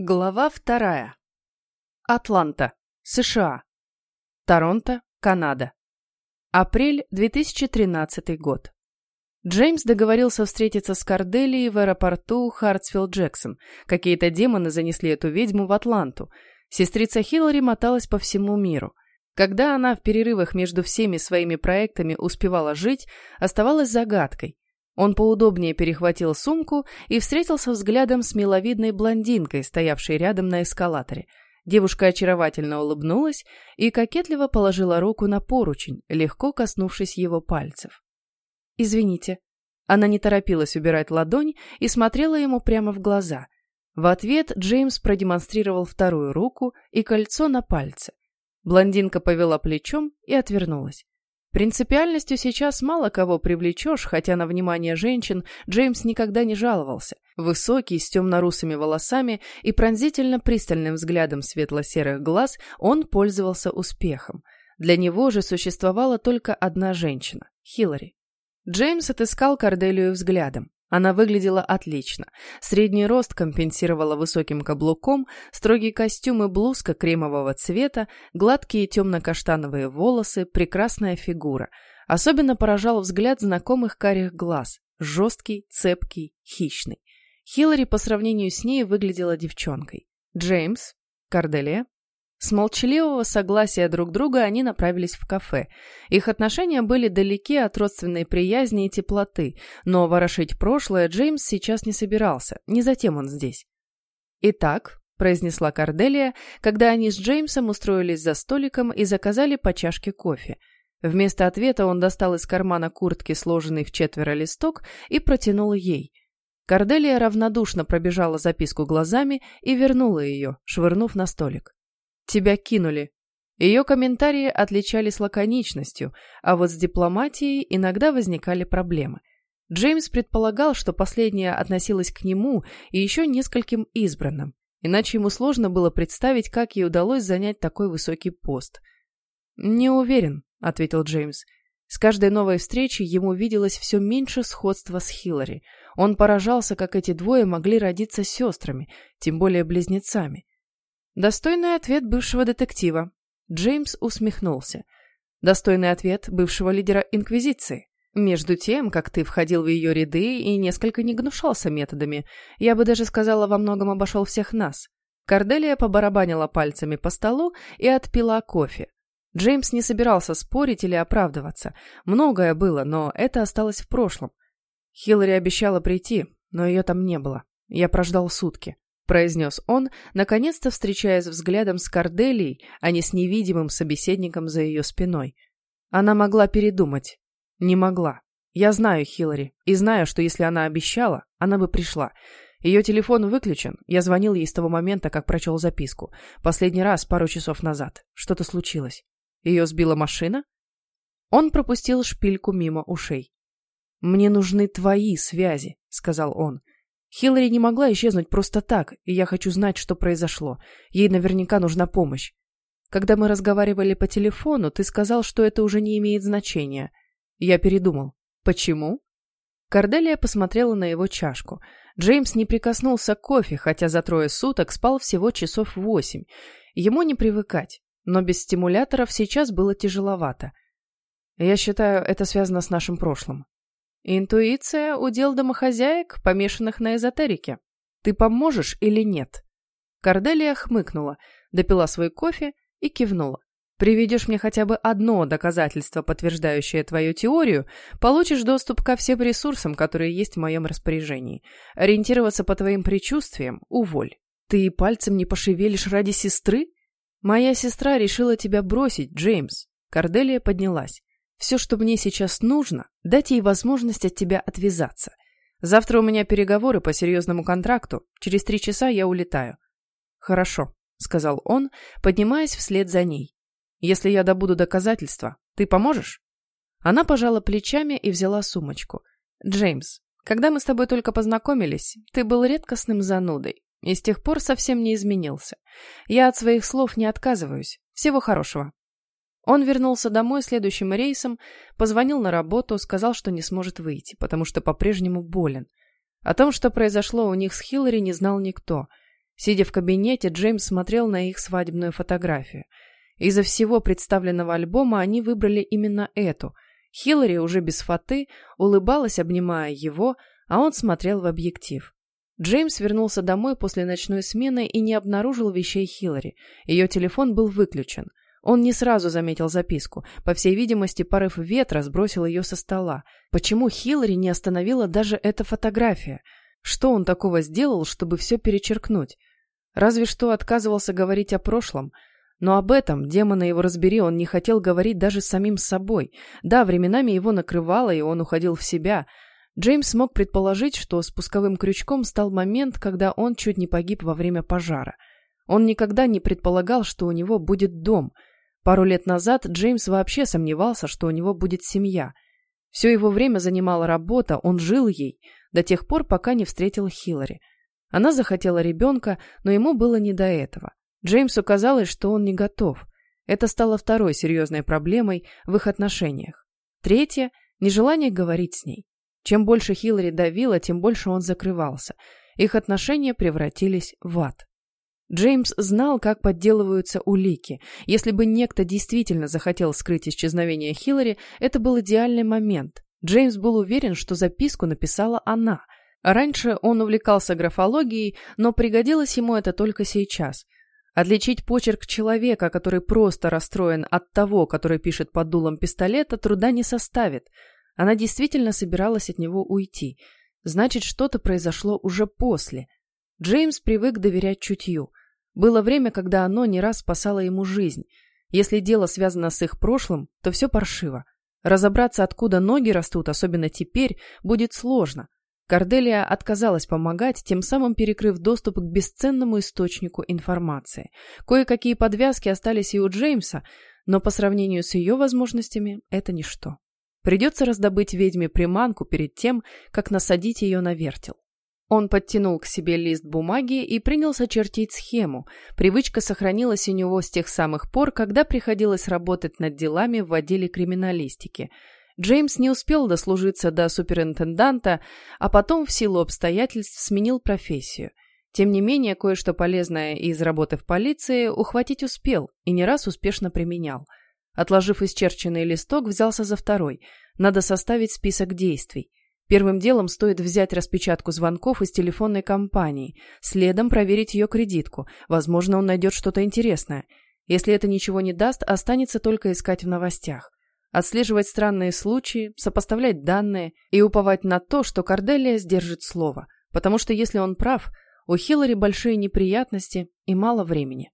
Глава вторая. Атланта, США. Торонто, Канада. Апрель 2013 год. Джеймс договорился встретиться с Корделией в аэропорту Хартсфилд-Джексон. Какие-то демоны занесли эту ведьму в Атланту. Сестрица Хиллари моталась по всему миру. Когда она в перерывах между всеми своими проектами успевала жить, оставалась загадкой. Он поудобнее перехватил сумку и встретился взглядом с миловидной блондинкой, стоявшей рядом на эскалаторе. Девушка очаровательно улыбнулась и кокетливо положила руку на поручень, легко коснувшись его пальцев. «Извините». Она не торопилась убирать ладонь и смотрела ему прямо в глаза. В ответ Джеймс продемонстрировал вторую руку и кольцо на пальце. Блондинка повела плечом и отвернулась. Принципиальностью сейчас мало кого привлечешь, хотя на внимание женщин Джеймс никогда не жаловался. Высокий, с темно-русыми волосами и пронзительно пристальным взглядом светло-серых глаз он пользовался успехом. Для него же существовала только одна женщина – Хиллари. Джеймс отыскал Корделию взглядом. Она выглядела отлично. Средний рост компенсировала высоким каблуком, строгий костюм и блузка кремового цвета, гладкие темно-каштановые волосы, прекрасная фигура. Особенно поражал взгляд знакомых карих глаз. Жесткий, цепкий, хищный. Хиллари по сравнению с ней выглядела девчонкой. Джеймс, Корделия, с молчаливого согласия друг друга они направились в кафе. Их отношения были далеки от родственной приязни и теплоты, но ворошить прошлое Джеймс сейчас не собирался, не затем он здесь. «Итак», — произнесла Корделия, когда они с Джеймсом устроились за столиком и заказали по чашке кофе. Вместо ответа он достал из кармана куртки сложенный в четверо листок и протянул ей. Корделия равнодушно пробежала записку глазами и вернула ее, швырнув на столик. Тебя кинули. Ее комментарии отличались лаконичностью, а вот с дипломатией иногда возникали проблемы. Джеймс предполагал, что последняя относилась к нему и еще нескольким избранным, иначе ему сложно было представить, как ей удалось занять такой высокий пост. «Не уверен», — ответил Джеймс. С каждой новой встречей ему виделось все меньше сходства с Хиллари. Он поражался, как эти двое могли родиться сестрами, тем более близнецами. Достойный ответ бывшего детектива. Джеймс усмехнулся. Достойный ответ бывшего лидера Инквизиции. Между тем, как ты входил в ее ряды и несколько не гнушался методами, я бы даже сказала, во многом обошел всех нас. Корделия побарабанила пальцами по столу и отпила кофе. Джеймс не собирался спорить или оправдываться. Многое было, но это осталось в прошлом. Хиллари обещала прийти, но ее там не было. Я прождал сутки произнес он, наконец-то встречаясь взглядом с Корделией, а не с невидимым собеседником за ее спиной. Она могла передумать. Не могла. Я знаю Хиллари и знаю, что если она обещала, она бы пришла. Ее телефон выключен. Я звонил ей с того момента, как прочел записку. Последний раз пару часов назад. Что-то случилось. Ее сбила машина? Он пропустил шпильку мимо ушей. «Мне нужны твои связи», — сказал он. Хиллари не могла исчезнуть просто так, и я хочу знать, что произошло. Ей наверняка нужна помощь. Когда мы разговаривали по телефону, ты сказал, что это уже не имеет значения. Я передумал. Почему? Корделия посмотрела на его чашку. Джеймс не прикоснулся к кофе, хотя за трое суток спал всего часов восемь. Ему не привыкать, но без стимуляторов сейчас было тяжеловато. Я считаю, это связано с нашим прошлым. Интуиция – удел домохозяек, помешанных на эзотерике. Ты поможешь или нет? Корделия хмыкнула, допила свой кофе и кивнула. Приведешь мне хотя бы одно доказательство, подтверждающее твою теорию, получишь доступ ко всем ресурсам, которые есть в моем распоряжении. Ориентироваться по твоим предчувствиям – уволь. Ты и пальцем не пошевелишь ради сестры? Моя сестра решила тебя бросить, Джеймс. Корделия поднялась. Все, что мне сейчас нужно, дать ей возможность от тебя отвязаться. Завтра у меня переговоры по серьезному контракту. Через три часа я улетаю. Хорошо, сказал он, поднимаясь вслед за ней. Если я добуду доказательства, ты поможешь? Она пожала плечами и взяла сумочку. Джеймс, когда мы с тобой только познакомились, ты был редкостным занудой и с тех пор совсем не изменился. Я от своих слов не отказываюсь. Всего хорошего. Он вернулся домой следующим рейсом, позвонил на работу, сказал, что не сможет выйти, потому что по-прежнему болен. О том, что произошло у них с Хиллари, не знал никто. Сидя в кабинете, Джеймс смотрел на их свадебную фотографию. Из-за всего представленного альбома они выбрали именно эту. Хиллари уже без фаты улыбалась, обнимая его, а он смотрел в объектив. Джеймс вернулся домой после ночной смены и не обнаружил вещей Хиллари. Ее телефон был выключен. Он не сразу заметил записку. По всей видимости, порыв ветра сбросил ее со стола. Почему Хиллари не остановила даже эта фотография? Что он такого сделал, чтобы все перечеркнуть? Разве что отказывался говорить о прошлом. Но об этом, демона его разбери, он не хотел говорить даже самим собой. Да, временами его накрывало, и он уходил в себя. Джеймс мог предположить, что спусковым крючком стал момент, когда он чуть не погиб во время пожара. Он никогда не предполагал, что у него будет дом. Пару лет назад Джеймс вообще сомневался, что у него будет семья. Все его время занимала работа, он жил ей, до тех пор, пока не встретил Хиллари. Она захотела ребенка, но ему было не до этого. Джеймсу казалось, что он не готов. Это стало второй серьезной проблемой в их отношениях. Третье – нежелание говорить с ней. Чем больше Хиллари давила, тем больше он закрывался. Их отношения превратились в ад. Джеймс знал, как подделываются улики. Если бы некто действительно захотел скрыть исчезновение Хиллари, это был идеальный момент. Джеймс был уверен, что записку написала она – Раньше он увлекался графологией, но пригодилось ему это только сейчас. Отличить почерк человека, который просто расстроен от того, который пишет под дулом пистолета, труда не составит. Она действительно собиралась от него уйти. Значит, что-то произошло уже после. Джеймс привык доверять чутью. Было время, когда оно не раз спасало ему жизнь. Если дело связано с их прошлым, то все паршиво. Разобраться, откуда ноги растут, особенно теперь, будет сложно. Корделия отказалась помогать, тем самым перекрыв доступ к бесценному источнику информации. Кое-какие подвязки остались и у Джеймса, но по сравнению с ее возможностями это ничто. Придется раздобыть ведьме приманку перед тем, как насадить ее на вертел. Он подтянул к себе лист бумаги и принялся чертить схему. Привычка сохранилась у него с тех самых пор, когда приходилось работать над делами в отделе криминалистики – Джеймс не успел дослужиться до суперинтенданта, а потом в силу обстоятельств сменил профессию. Тем не менее, кое-что полезное из работы в полиции ухватить успел и не раз успешно применял. Отложив исчерченный листок, взялся за второй. Надо составить список действий. Первым делом стоит взять распечатку звонков из телефонной компании, следом проверить ее кредитку. Возможно, он найдет что-то интересное. Если это ничего не даст, останется только искать в новостях отслеживать странные случаи, сопоставлять данные и уповать на то, что Корделия сдержит слово, потому что если он прав, у Хиллари большие неприятности и мало времени.